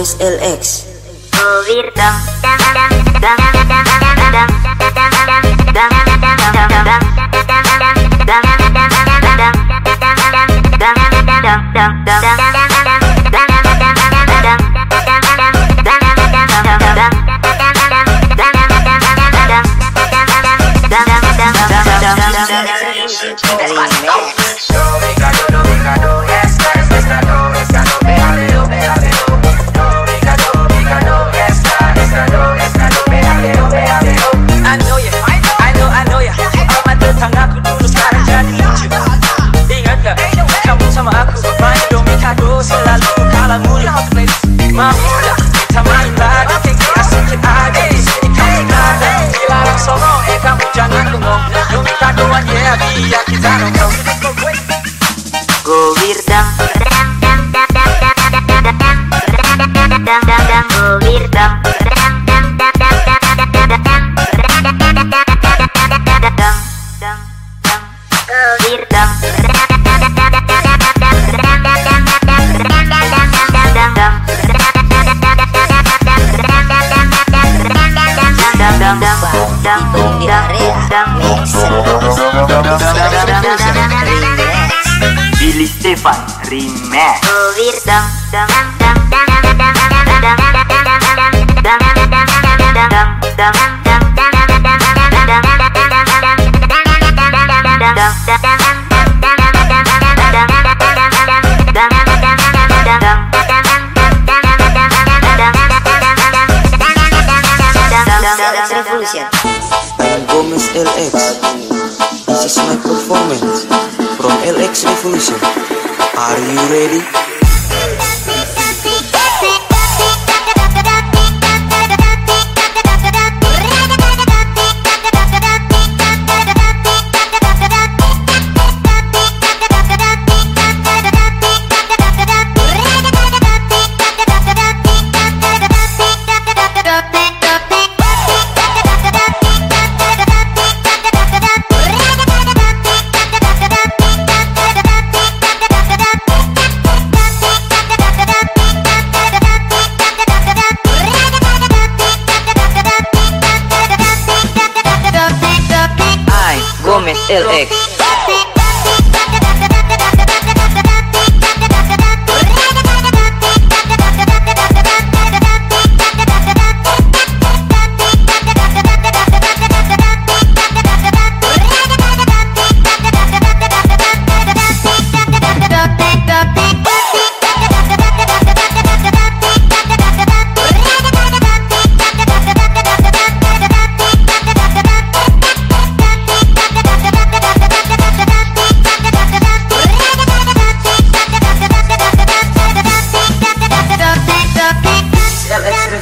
Luis LX. Despacito. Gobierno. Stefan Remix Revolution. I'm Gomez LX. This is my performance from LX Revolution. Are you ready? Gómez LX.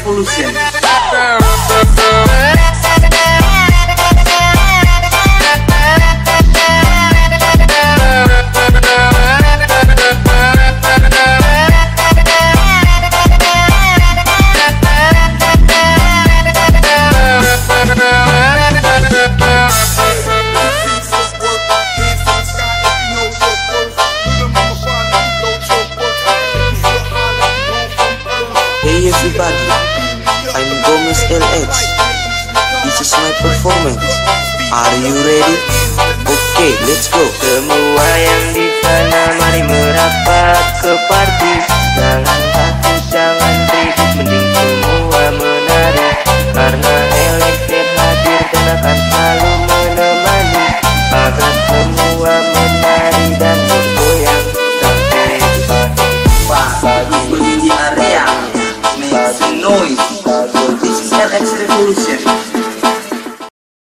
pro Luciano. Hey everybody. I'm Gomez LX. This is my performance. Are you ready?